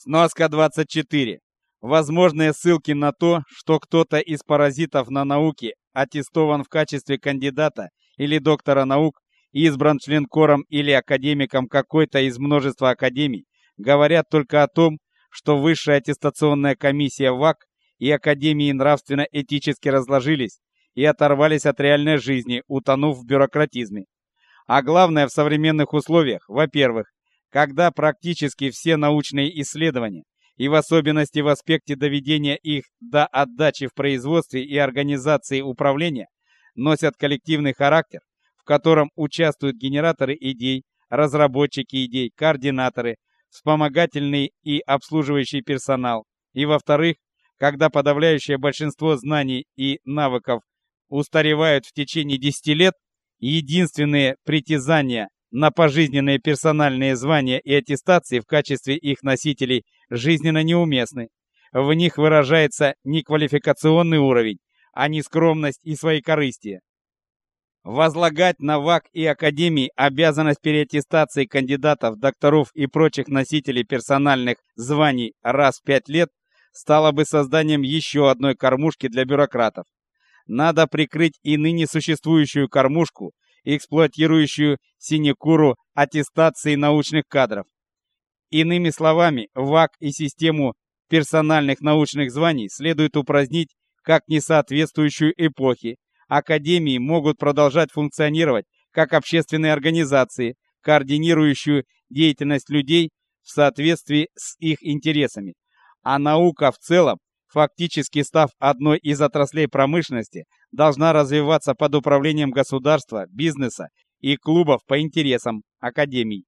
Сноска 24. Возможные ссылки на то, что кто-то из паразитов на науке аттестован в качестве кандидата или доктора наук избран членкором или академиком какой-то из множества академий, говорят только о том, что высшая аттестационная комиссия ВАК и академии нравственно-этически разложились и оторвались от реальной жизни, утонув в бюрократизме. А главное в современных условиях, во-первых, когда практически все научные исследования, и в особенности в аспекте доведения их до отдачи в производстве и организации управления, носят коллективный характер, в котором участвуют генераторы идей, разработчики идей, координаторы, вспомогательный и обслуживающий персонал, и во-вторых, когда подавляющее большинство знаний и навыков устаревают в течение 10 лет, единственные притязания на пожизненные персональные звания и аттестации в качестве их носителей жизненно неуместны. В них выражается не квалификационный уровень, а не скромность и своекорыстие. Возлагать на ВАК и Академии обязанность переаттестации кандидатов, докторов и прочих носителей персональных званий раз в пять лет стало бы созданием еще одной кормушки для бюрократов. Надо прикрыть и ныне существующую кормушку эксплуатирующую синекуру аттестации научных кадров. Иными словами, ВАК и систему персональных научных званий следует упразднить как несоответствующую эпохе. Академии могут продолжать функционировать как общественные организации, координирующие деятельность людей в соответствии с их интересами. А наука в целом, фактически став одной из отраслей промышленности, должна развиваться под управлением государства, бизнеса и клубов по интересам, академий.